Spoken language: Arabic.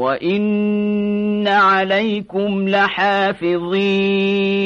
وإن عليكم لحافظين